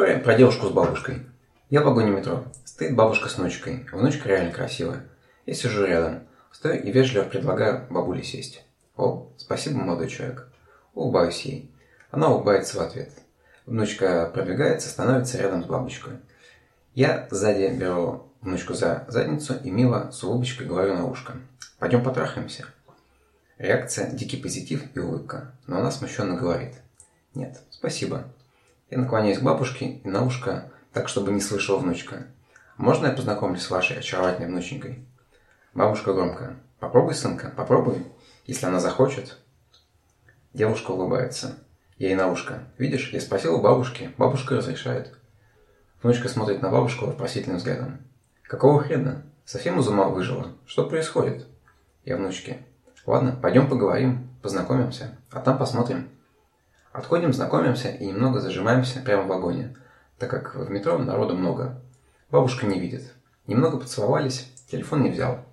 История про девушку с бабушкой. Я в вагоне метро. Стоит бабушка с внучкой. Внучка реально красивая. Я сижу рядом. Стою и вежливо предлагаю бабуле сесть. О, спасибо, молодой человек. Улыбаюсь ей. Она улыбается в ответ. Внучка пробегается, становится рядом с бабочкой. Я сзади беру внучку за задницу и мило с улыбочкой говорю на ушко. Пойдем потрахаемся. Реакция – дикий позитив и улыбка, но она смущенно говорит. Нет, спасибо. Я наклоняюсь к бабушке и на ушко, так, чтобы не слышала внучка. Можно я познакомлюсь с вашей очаровательной внученькой? Бабушка громко. Попробуй, сынка, попробуй, если она захочет. Девушка улыбается. Ей на ушко. Видишь, я спросил у бабушки, бабушка разрешает. Внучка смотрит на бабушку вопросительным взглядом. Какого хрена? Совсем из ума выжила? Что происходит? Я внучке. Ладно, пойдем поговорим, познакомимся, а там посмотрим. Отходим, знакомимся и немного зажимаемся прямо в вагоне, так как в метро народу много. Бабушка не видит. Немного поцеловались, телефон не взял.